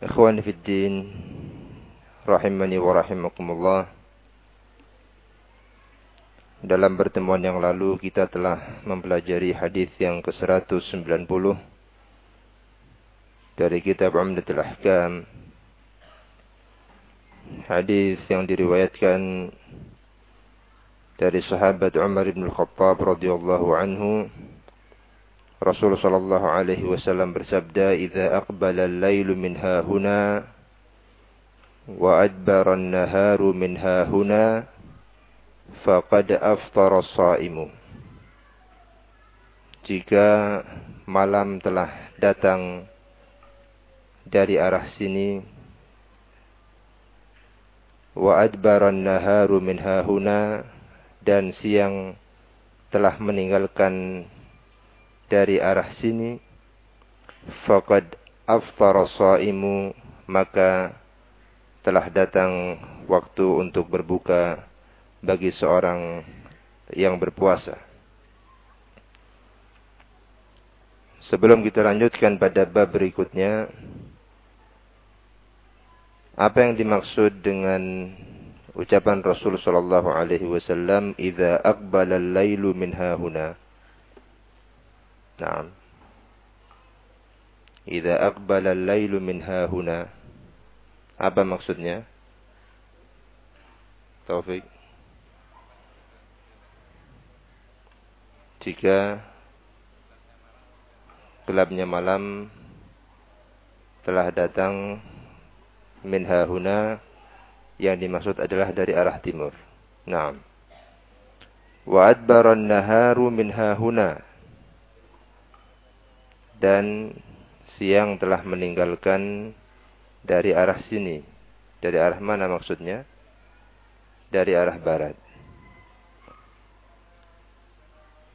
Ikhwani fi din rahimani wa rahimakumullah. Dalam pertemuan yang lalu kita telah mempelajari hadis yang ke-190 dari kitab Umdatul Ahkam. Hadis yang diriwayatkan dari sahabat Umar bin Khattab radhiyallahu anhu Rasul sallallahu alaihi wasallam bersabda, "Idza aqbala al-lailu min hahuna wa adbara an-naharu min hahuna faqad aftara as-saimu." Jika malam telah datang dari arah sini wa adbara an-naharu min hahuna dan siang telah meninggalkan dari arah sini faqad aftara shaimu maka telah datang waktu untuk berbuka bagi seorang yang berpuasa. Sebelum kita lanjutkan pada bab berikutnya, apa yang dimaksud dengan ucapan Rasul sallallahu alaihi wasallam, "Idza aqbala al-lailu min hahuna"? Naam. Idza aqbala al-lailu min hahuna. Apa maksudnya? Taufik. Jika gelapnya malam telah datang min hahuna yang dimaksud adalah dari arah timur. Naam. Wa adbara an-naharu min hahuna dan siang telah meninggalkan dari arah sini. Dari arah mana maksudnya? Dari arah barat.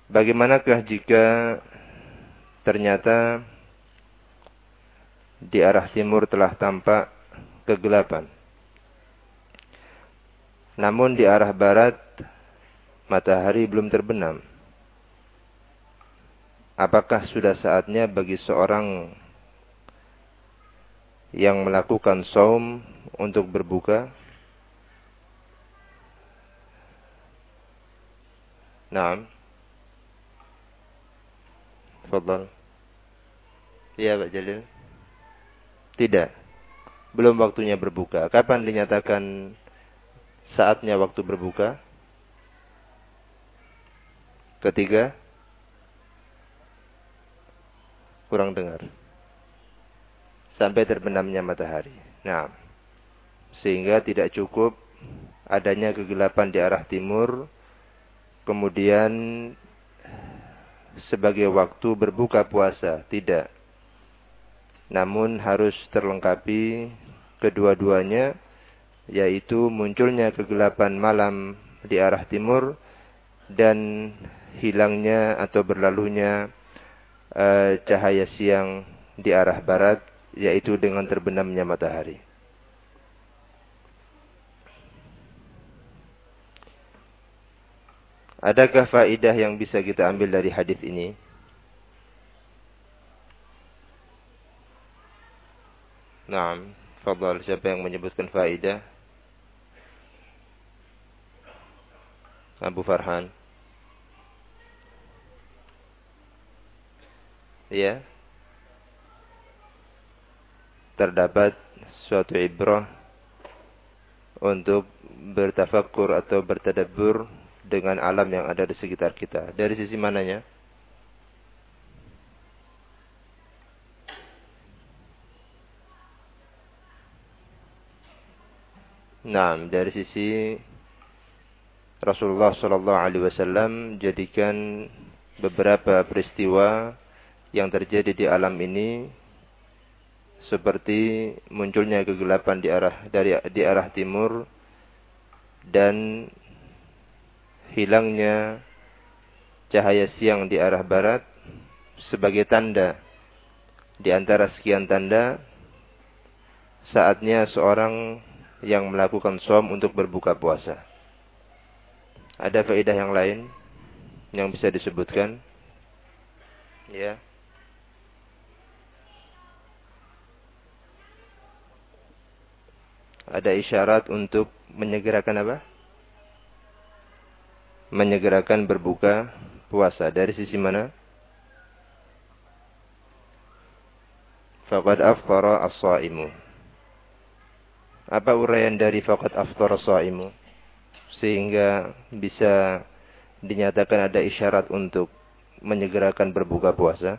Bagaimanakah jika ternyata di arah timur telah tampak kegelapan? Namun di arah barat matahari belum terbenam apakah sudah saatnya bagi seorang yang melakukan saum untuk berbuka? Naam. Fadal. Iya, Pak Jalil. Tidak. Belum waktunya berbuka. Kapan dinyatakan saatnya waktu berbuka? Ketiga, kurang dengar. Sampai terbenamnya matahari. Nah, sehingga tidak cukup adanya kegelapan di arah timur, kemudian sebagai waktu berbuka puasa, tidak. Namun harus terlengkapi kedua-duanya, yaitu munculnya kegelapan malam di arah timur dan hilangnya atau berlalunya uh, cahaya siang di arah barat, yaitu dengan terbenamnya matahari. Adakah faidah yang bisa kita ambil dari hadis ini? Naam, fadal siapa yang menyebutkan faidah? Abu Farhan. Ya terdapat suatu ibrah untuk bertafakur atau bertadabur dengan alam yang ada di sekitar kita. Dari sisi mananya? Nah, dari sisi Rasulullah Shallallahu Alaihi Wasallam jadikan beberapa peristiwa yang terjadi di alam ini seperti munculnya kegelapan di arah dari di arah timur dan hilangnya cahaya siang di arah barat sebagai tanda di antara sekian tanda saatnya seorang yang melakukan som untuk berbuka puasa. Ada faedah yang lain yang bisa disebutkan? Ya. Ada isyarat untuk menyegerakan apa? Menyegerakan berbuka puasa. Dari sisi mana? Faqad aftara as-saimu. Apa uraian dari faqad aftara as-saimu? Sehingga bisa dinyatakan ada isyarat untuk menyegerakan berbuka puasa?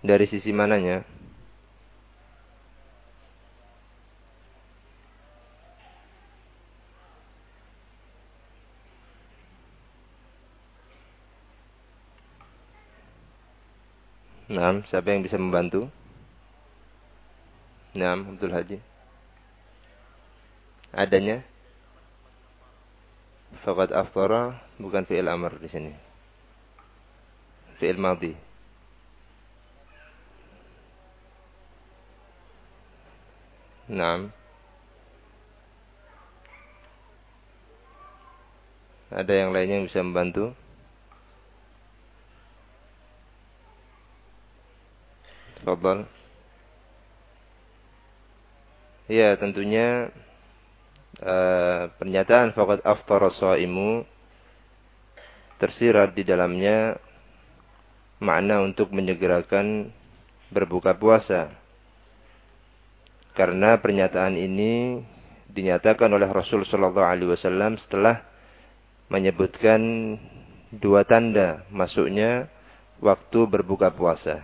Dari sisi mananya? Nah, siapa yang bisa membantu? Nah, Abdul Haji. Adanya? Fakat aftara bukan fi'il amr di sini. Fi'il madhi. Naam. Ada yang lainnya yang bisa membantu? Fadal. Ya, tentunya uh, pernyataan faqad aftara shaimu tersirat di dalamnya makna untuk menyegerakan berbuka puasa. Karena pernyataan ini dinyatakan oleh Rasul Shallallahu Alaihi Wasallam setelah menyebutkan dua tanda masuknya waktu berbuka puasa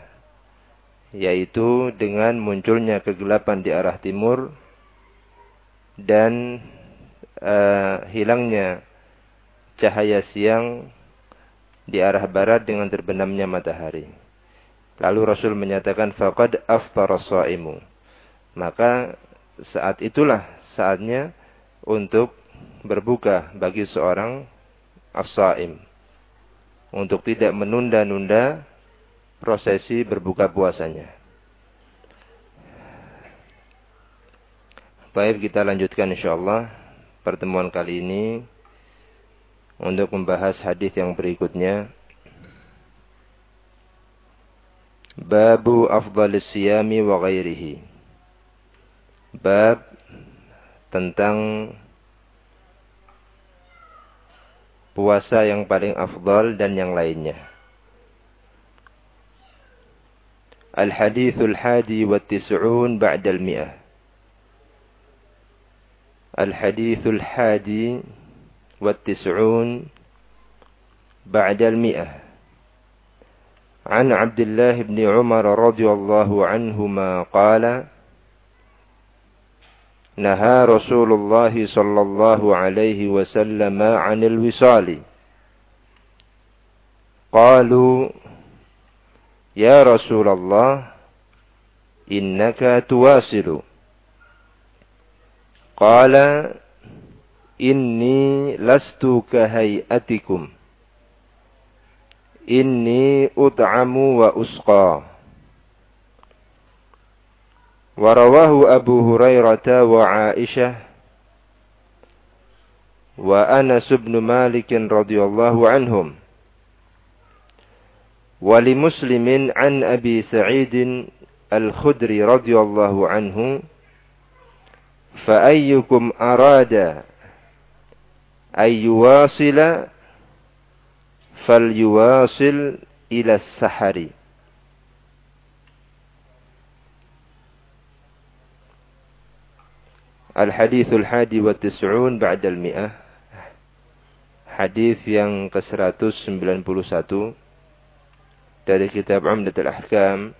yaitu dengan munculnya kegelapan di arah timur dan uh, hilangnya cahaya siang di arah barat dengan terbenamnya matahari. Lalu Rasul menyatakan faqad aftara shaimu. Maka saat itulah saatnya untuk berbuka bagi seorang as-saim. Untuk tidak menunda-nunda prosesi berbuka puasanya. Baik, kita lanjutkan insyaallah pertemuan kali ini untuk membahas hadis yang berikutnya. Babu afdalis siyami wa ghairihi Bab tentang puasa yang paling afdal dan yang lainnya. الحديث الحادي والتسعون بعد المئة الحديث الحادي والتسعون بعد المئة عن عبد الله بن عمر رضي الله عنهما قال نهى رسول الله صلى الله عليه وسلم عن الوصال. قالوا يا رسول الله إنك تواصل. قال إني لست كهيئتكم. إني أطعم وأسقى. ورواه أبو هريرة وعائشة وأنس بن مالك رضي الله عنهم. ولمسلم عن أبي سعيد الخدري رضي الله عنه فأيكم أراد أن يواصل فليواصل إلى السحر. الحديث الحادي والتسعون بعد المئة حديث yang ke-191 dari kitab Umdatul Ahkam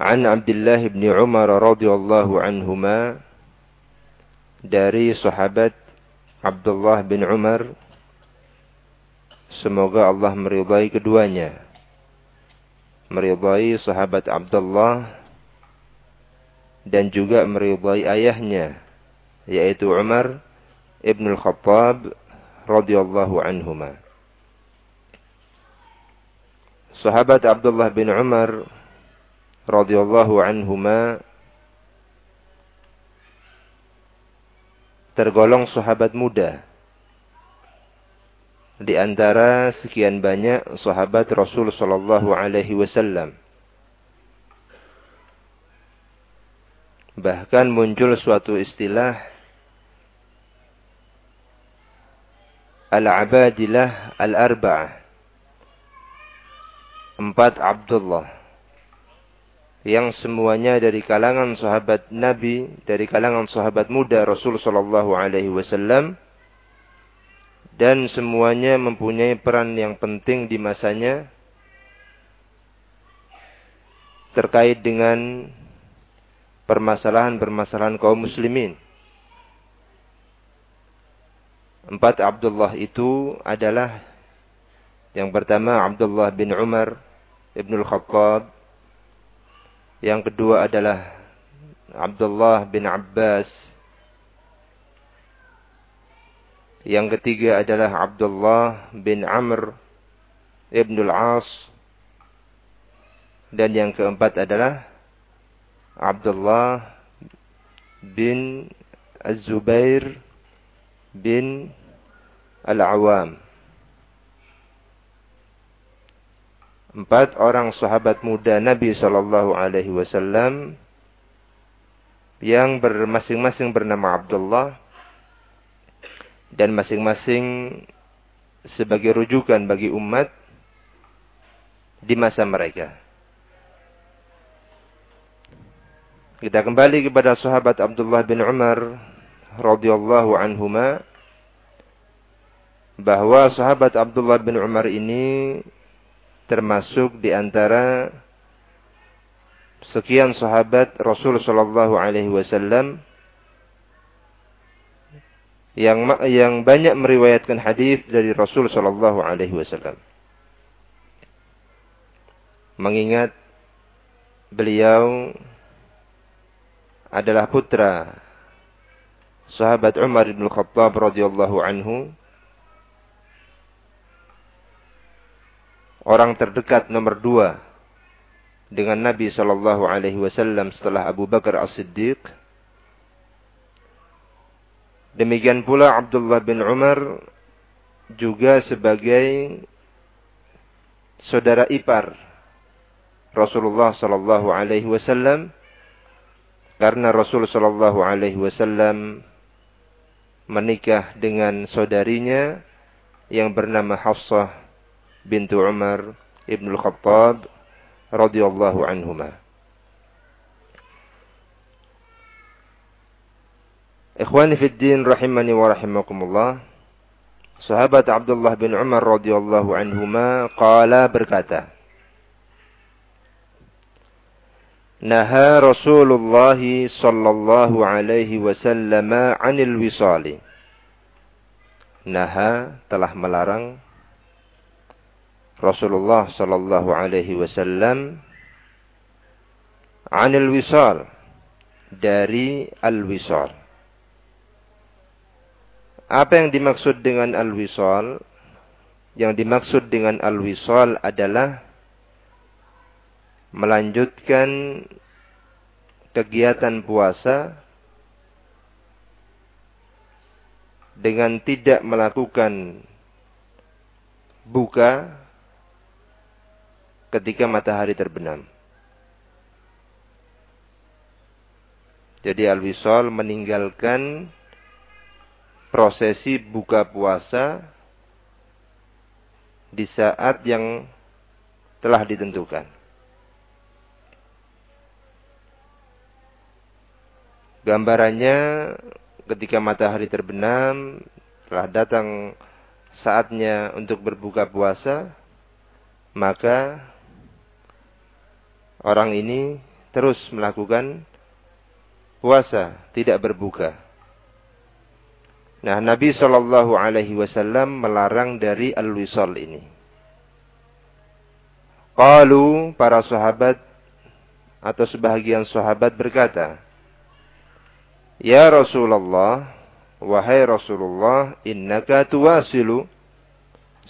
An Abdullah bin Umar radhiyallahu anhuma dari sahabat Abdullah bin Umar Semoga Allah meridai keduanya. Meridai sahabat Abdullah dan juga meridai ayahnya yaitu Umar ibn al-Khattab radhiyallahu anhuma. Sahabat Abdullah bin Umar radhiyallahu anhuma tergolong sahabat muda di antara sekian banyak sahabat Rasul sallallahu alaihi wasallam. Bahkan muncul suatu istilah Al-Abadilah Al-Arba'ah. Empat Abdullah. Yang semuanya dari kalangan sahabat Nabi, dari kalangan sahabat muda Rasul sallallahu alaihi wasallam dan semuanya mempunyai peran yang penting di masanya terkait dengan permasalahan-permasalahan kaum muslimin. Empat Abdullah itu adalah yang pertama Abdullah bin Umar Ibn Khattab. Yang kedua adalah Abdullah bin Abbas Yang ketiga adalah Abdullah bin Amr ibn al-As. Dan yang keempat adalah Abdullah bin Az-Zubair bin Al-Awam. Empat orang sahabat muda Nabi Shallallahu Alaihi Wasallam yang bermasing-masing bernama Abdullah dan masing-masing sebagai rujukan bagi umat di masa mereka. Kita kembali kepada sahabat Abdullah bin Umar radhiyallahu anhuma bahwa sahabat Abdullah bin Umar ini termasuk di antara sekian sahabat Rasul sallallahu alaihi wasallam yang yang banyak meriwayatkan hadis dari Rasul Shallallahu Alaihi Wasallam. Mengingat beliau adalah putra sahabat Umar bin Khattab radhiyallahu anhu. Orang terdekat nomor dua dengan Nabi Shallallahu Alaihi Wasallam setelah Abu Bakar As-Siddiq. Demikian pula Abdullah bin Umar juga sebagai saudara ipar Rasulullah sallallahu alaihi wasallam karena Rasul sallallahu alaihi wasallam menikah dengan saudarinya yang bernama Hafsah bintu Umar ibn Khattab radhiyallahu anhumah. Ikhwani fi din rahimani wa rahimakumullah. Sahabat Abdullah bin Umar radhiyallahu anhuma qala berkata, Naha Rasulullah sallallahu alaihi wasallam 'anil wisali. Naha telah melarang Rasulullah sallallahu alaihi wasallam 'anil wisal dari al-wisal. Apa yang dimaksud dengan al-wisal? Yang dimaksud dengan al-wisal adalah melanjutkan kegiatan puasa dengan tidak melakukan buka ketika matahari terbenam. Jadi al-wisal meninggalkan prosesi buka puasa di saat yang telah ditentukan. Gambarannya ketika matahari terbenam, telah datang saatnya untuk berbuka puasa, maka orang ini terus melakukan puasa, tidak berbuka. Nah, Nabi Shallallahu Alaihi Wasallam melarang dari al-wisal ini. Kalau para sahabat atau sebahagian sahabat berkata, Ya Rasulullah, wahai Rasulullah, innaka tuwasilu.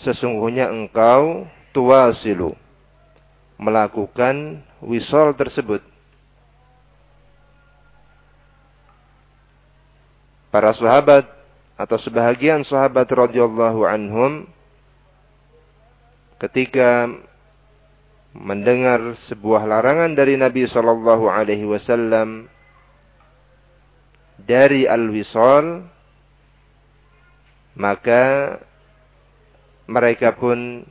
Sesungguhnya engkau tuwasilu. Melakukan wisol tersebut. Para sahabat atau sebahagian sahabat radhiyallahu anhum ketika mendengar sebuah larangan dari Nabi sallallahu alaihi wasallam dari al-wisal maka mereka pun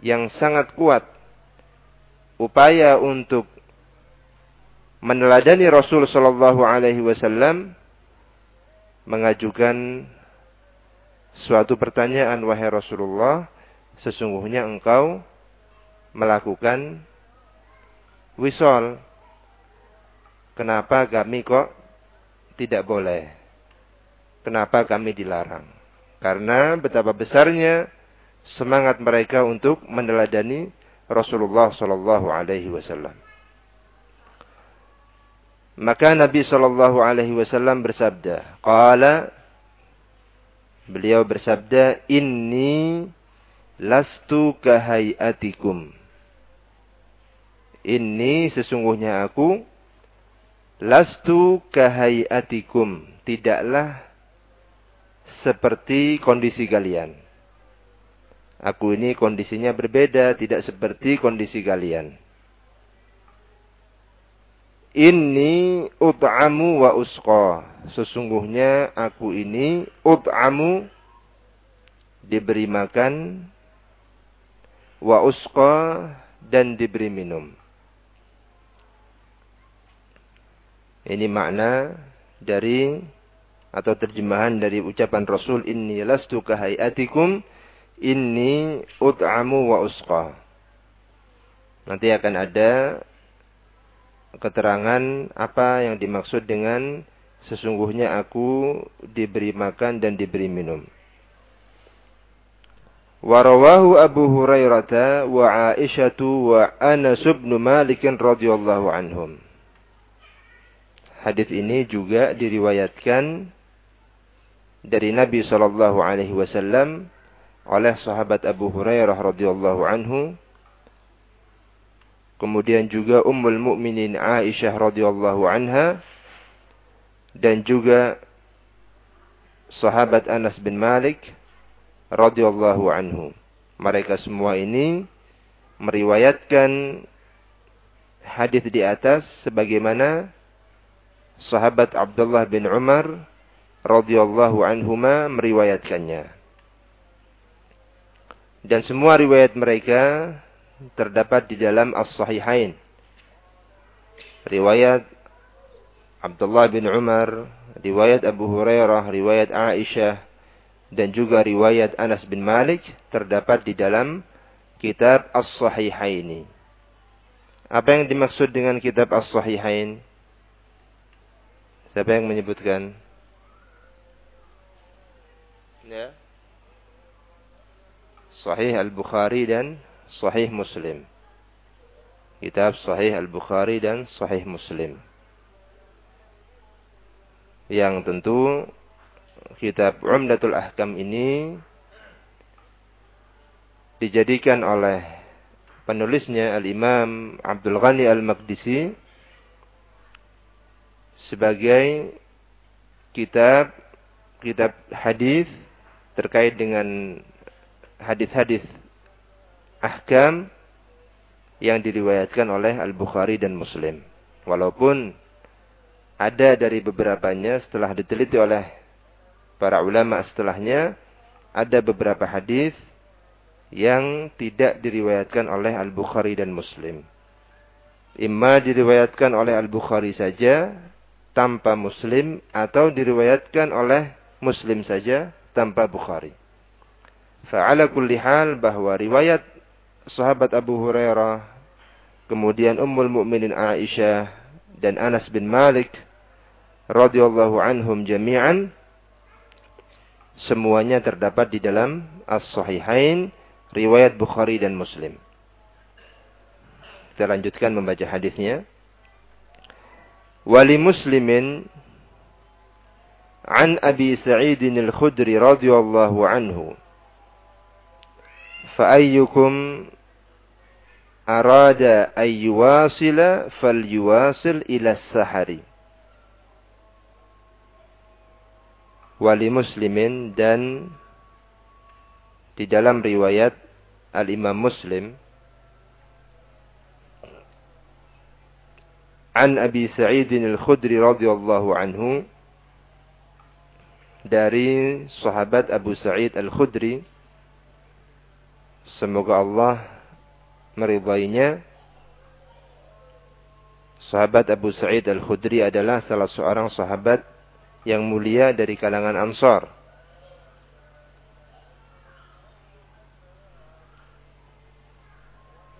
yang sangat kuat upaya untuk meneladani Rasul sallallahu alaihi wasallam mengajukan suatu pertanyaan wahai Rasulullah, sesungguhnya engkau melakukan wisol. Kenapa kami kok tidak boleh? Kenapa kami dilarang? Karena betapa besarnya semangat mereka untuk meneladani Rasulullah Sallallahu Alaihi Wasallam. Maka Nabi Shallallahu Alaihi Wasallam bersabda, "Qala Beliau bersabda, "Inni lastu kahayatikum." Ini sesungguhnya aku lastu kahayatikum, tidaklah seperti kondisi kalian. Aku ini kondisinya berbeda, tidak seperti kondisi kalian. Ini ut'amu wa usqa. Sesungguhnya aku ini ut'amu diberi makan wa usqa dan diberi minum. Ini makna dari atau terjemahan dari ucapan Rasul inni lastu kahayatikum inni ut'amu wa usqa. Nanti akan ada keterangan apa yang dimaksud dengan sesungguhnya aku diberi makan dan diberi minum. Warawahu Abu Hurairah wa Aisyah wa Anas bin Malik radhiyallahu anhum. Hadis ini juga diriwayatkan dari Nabi sallallahu alaihi wasallam oleh sahabat Abu Hurairah radhiyallahu anhu kemudian juga Ummul Mukminin Aisyah radhiyallahu anha dan juga sahabat Anas bin Malik radhiyallahu anhu. Mereka semua ini meriwayatkan hadis di atas sebagaimana sahabat Abdullah bin Umar radhiyallahu anhuma meriwayatkannya. Dan semua riwayat mereka terdapat di dalam As-Sahihain. Riwayat Abdullah bin Umar, riwayat Abu Hurairah, riwayat Aisyah, dan juga riwayat Anas bin Malik terdapat di dalam kitab As-Sahihaini. Apa yang dimaksud dengan kitab As-Sahihain? Siapa yang menyebutkan? Ya. Sahih Al-Bukhari dan Sahih Muslim. Kitab Sahih Al-Bukhari dan Sahih Muslim. Yang tentu kitab Umdatul Ahkam ini dijadikan oleh penulisnya Al-Imam Abdul Ghani Al-Maqdisi sebagai kitab kitab hadis terkait dengan hadis-hadis ahkam yang diriwayatkan oleh Al-Bukhari dan Muslim. Walaupun ada dari beberapanya setelah diteliti oleh para ulama setelahnya, ada beberapa hadis yang tidak diriwayatkan oleh Al-Bukhari dan Muslim. Imma diriwayatkan oleh Al-Bukhari saja tanpa Muslim atau diriwayatkan oleh Muslim saja tanpa Bukhari. Fa'ala kulli hal bahwa riwayat sahabat Abu Hurairah, kemudian Ummul Mukminin Aisyah dan Anas bin Malik radhiyallahu anhum jami'an semuanya terdapat di dalam As-Sahihain riwayat Bukhari dan Muslim. Kita lanjutkan membaca hadisnya wali muslimin an Abi Sa'id al-Khudri radhiyallahu anhu. Fa ayyukum arada an yuwasila falyuwasil ila sahari. Dan di dalam riwayat al-Imam Muslim An Abi Sa'id Al-Khudri radhiyallahu anhu dari sahabat Abu Sa'id Al-Khudri semoga Allah meridainya Sahabat Abu Sa'id Al-Khudri adalah salah seorang sahabat yang mulia dari kalangan Ansar.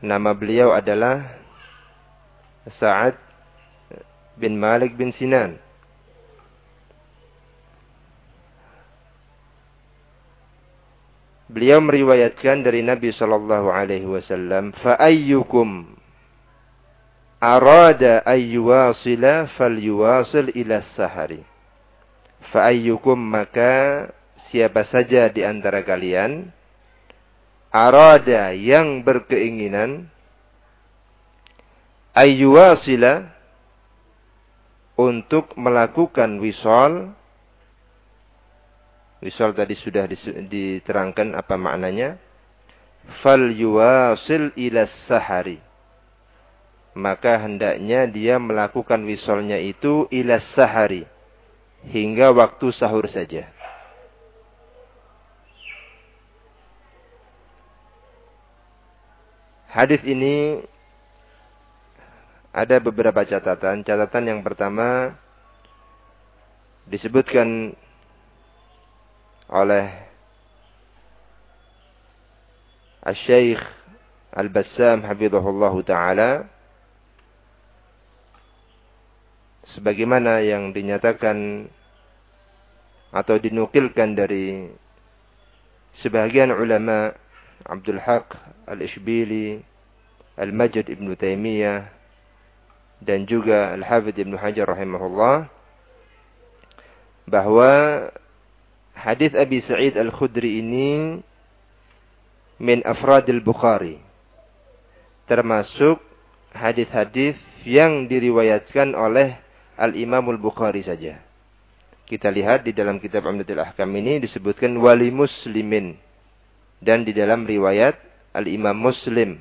Nama beliau adalah Sa'ad bin Malik bin Sinan. Beliau meriwayatkan dari Nabi sallallahu alaihi wasallam, "Fa ayyukum arada ayyuwasila falyuwasil ila sahari." Fa'ayyukum maka siapa saja di antara kalian arada yang berkeinginan ayyuwasila untuk melakukan wisol. Wisol tadi sudah diterangkan apa maknanya. Fal yuwasil ila sahari. Maka hendaknya dia melakukan wisolnya itu ila sahari. Hingga waktu sahur saja. Hadis ini ada beberapa catatan. Catatan yang pertama disebutkan oleh Al-Syeikh Al-Bassam Habibullah Ta'ala sebagaimana yang dinyatakan atau dinukilkan dari sebagian ulama Abdul Haq Al-Ishbili, Al-Majd Ibn Taimiyah dan juga Al-Hafidh Ibn Hajar rahimahullah bahwa hadis Abi Sa'id Al-Khudri ini min afradil Bukhari termasuk hadis-hadis yang diriwayatkan oleh Al-Imamul Bukhari saja. Kita lihat di dalam kitab Amdatul Ahkam ini disebutkan wali muslimin. Dan di dalam riwayat Al-Imam Muslim.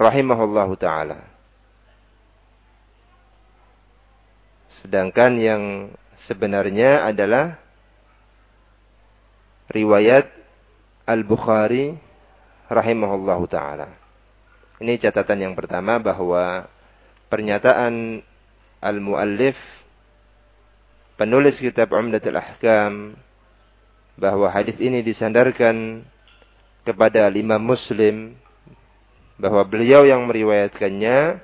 Rahimahullahu ta'ala. Sedangkan yang sebenarnya adalah riwayat Al-Bukhari rahimahullahu ta'ala. Ini catatan yang pertama bahwa pernyataan al-muallif penulis kitab Umdatul Ahkam bahwa hadis ini disandarkan kepada lima Muslim bahwa beliau yang meriwayatkannya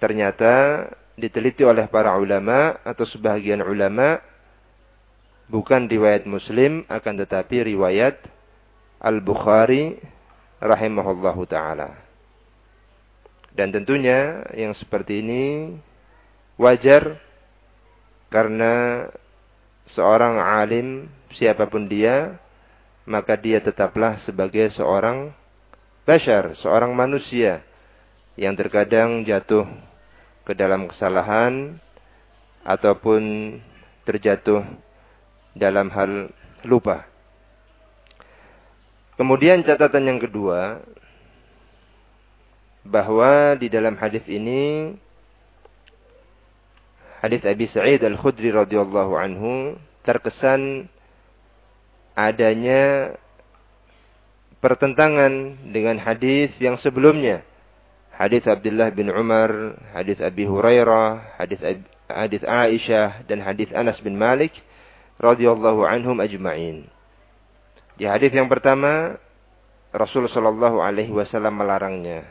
ternyata diteliti oleh para ulama atau sebagian ulama bukan riwayat Muslim akan tetapi riwayat Al-Bukhari rahimahullahu taala. Dan tentunya yang seperti ini wajar karena seorang alim siapa pun dia maka dia tetaplah sebagai seorang bashar, seorang manusia yang terkadang jatuh ke dalam kesalahan ataupun terjatuh dalam hal lupa. Kemudian catatan yang kedua, bahwa di dalam hadis ini hadis Abi Sa'id Al-Khudri radhiyallahu anhu terkesan adanya pertentangan dengan hadis yang sebelumnya. Hadis Abdullah bin Umar, hadis Abi Hurairah, hadis hadis Aisyah dan hadis Anas bin Malik radhiyallahu anhum ajma'in. Di hadis yang pertama Rasul sallallahu alaihi wasallam melarangnya.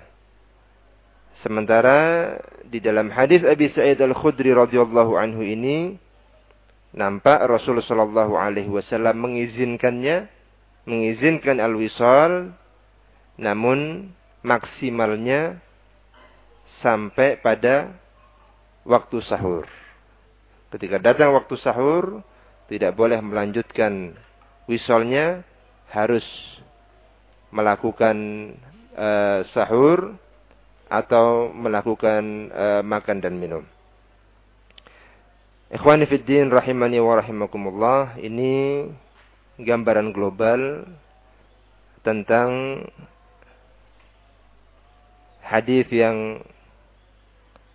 Sementara di dalam hadis Abi Sa'id Al-Khudri radhiyallahu anhu ini nampak Rasulullah Shallallahu Alaihi Wasallam mengizinkannya, mengizinkan al-wisal, namun maksimalnya sampai pada waktu sahur. Ketika datang waktu sahur, tidak boleh melanjutkan wisolnya, harus melakukan uh, sahur atau melakukan uh, makan dan minum. Ikhwani fiddin rahimani wa rahimakumullah, ini gambaran global tentang hadis yang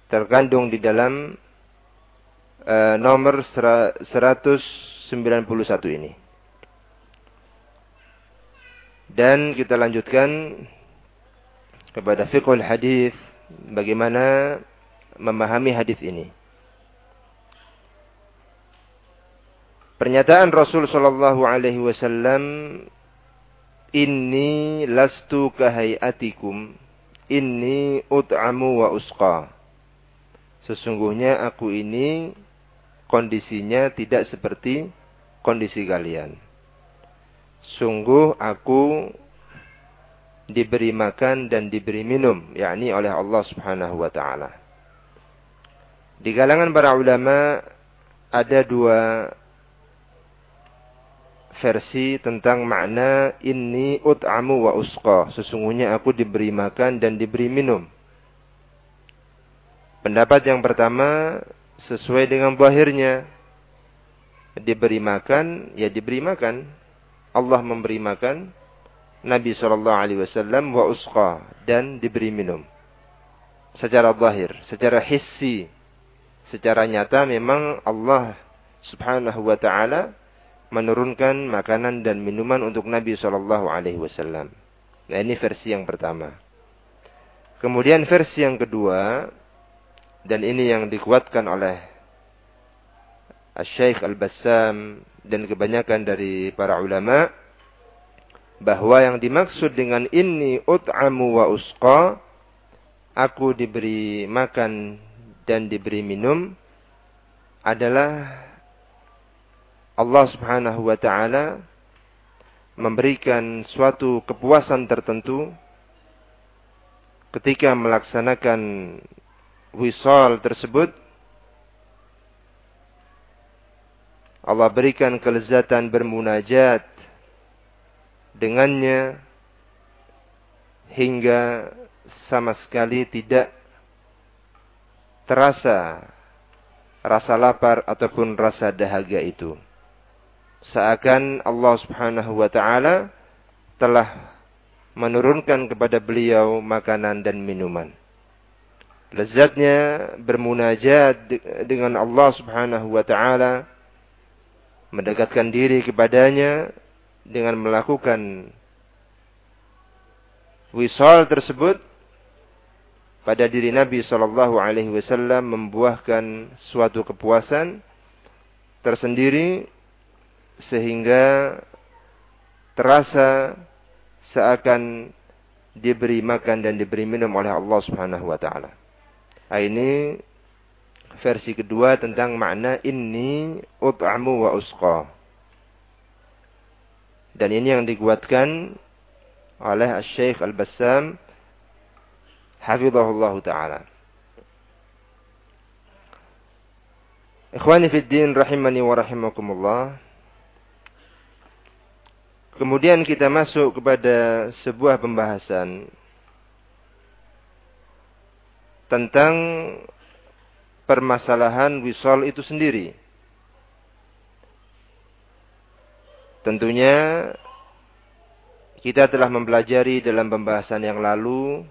terkandung di dalam uh, nomor 191 ini. Dan kita lanjutkan kepada fiqhul hadis bagaimana memahami hadis ini. Pernyataan Rasul sallallahu alaihi wasallam Inni lastu kahayatikum Inni ut'amu wa usqa Sesungguhnya aku ini kondisinya tidak seperti kondisi kalian. Sungguh aku diberi makan dan diberi minum, yakni oleh Allah Subhanahu wa taala. Di kalangan para ulama ada dua versi tentang makna ini ut'amu wa usqa. Sesungguhnya aku diberi makan dan diberi minum. Pendapat yang pertama sesuai dengan bahirnya. Diberi makan, ya diberi makan. Allah memberi makan. Nabi SAW wa usqa. Dan diberi minum. Secara bahir, secara hissi. Secara nyata memang Allah subhanahu wa ta'ala menurunkan makanan dan minuman untuk Nabi SAW. Nah ini versi yang pertama. Kemudian versi yang kedua, dan ini yang dikuatkan oleh Syekh Al-Bassam dan kebanyakan dari para ulama bahwa yang dimaksud dengan ini ut'amu wa usqa aku diberi makan dan diberi minum adalah Allah Subhanahu wa taala memberikan suatu kepuasan tertentu ketika melaksanakan wisal tersebut Allah berikan kelezatan bermunajat dengannya hingga sama sekali tidak terasa rasa lapar ataupun rasa dahaga itu. Seakan Allah Subhanahu wa taala telah menurunkan kepada beliau makanan dan minuman. Lezatnya bermunajat dengan Allah Subhanahu wa taala mendekatkan diri kepadanya dengan melakukan wisal tersebut pada diri Nabi sallallahu alaihi wasallam membuahkan suatu kepuasan tersendiri sehingga terasa seakan diberi makan dan diberi minum oleh Allah Subhanahu wa taala. Nah, ini versi kedua tentang makna ini ut'amu wa usqa. Dan ini yang dikuatkan oleh Syekh Al-Bassam hafizahullah taala. Ikhwani fid din rahimani wa rahimakumullah. Kemudian kita masuk kepada sebuah pembahasan tentang permasalahan wisol itu sendiri. Tentunya kita telah mempelajari dalam pembahasan yang lalu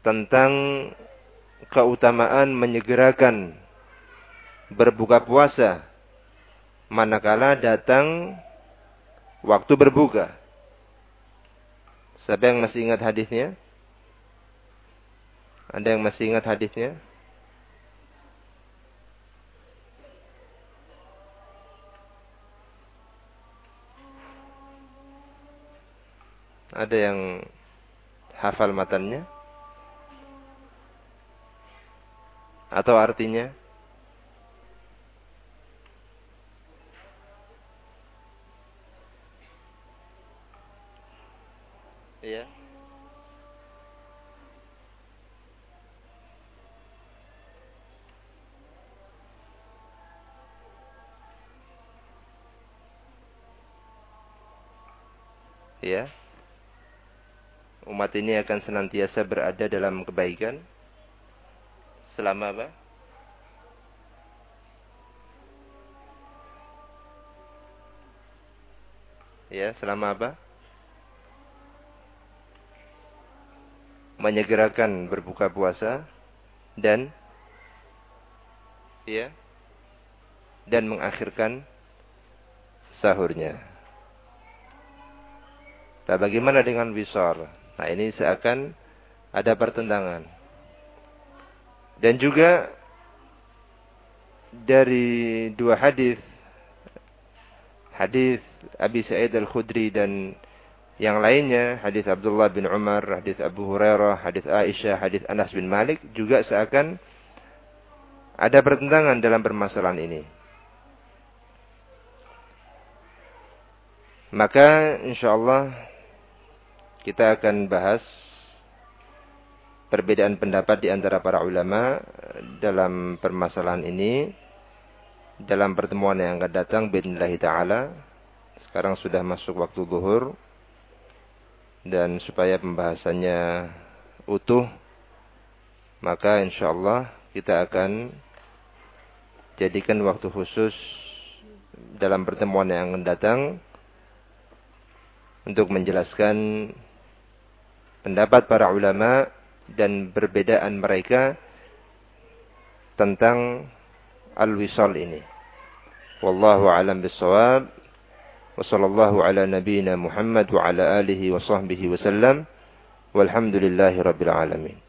tentang keutamaan menyegerakan berbuka puasa manakala datang waktu berbuka. Siapa yang masih ingat hadisnya? Ada yang masih ingat hadisnya? Ada yang hafal matanya? Atau artinya? Ya. Umat ini akan senantiasa berada dalam kebaikan selama apa? Ya, selama apa? Menyegerakan berbuka puasa dan ya dan mengakhirkan sahurnya. Nah, bagaimana dengan wisar? Nah, ini seakan ada pertentangan. Dan juga dari dua hadis hadis Abi Sa'id Al-Khudri dan yang lainnya, hadis Abdullah bin Umar, hadis Abu Hurairah, hadis Aisyah, hadis Anas bin Malik juga seakan ada pertentangan dalam permasalahan ini. Maka insyaallah kita akan bahas perbedaan pendapat di antara para ulama dalam permasalahan ini dalam pertemuan yang akan datang bismillah taala. Sekarang sudah masuk waktu zuhur dan supaya pembahasannya utuh maka insyaallah kita akan jadikan waktu khusus dalam pertemuan yang akan datang untuk menjelaskan pendapat para ulama dan perbedaan mereka tentang al-wisal ini. Wallahu alam bisawab. Wa sallallahu ala nabiyyina Muhammad wa ala alihi wa sahbihi wa sallam. Walhamdulillahi rabbil alamin.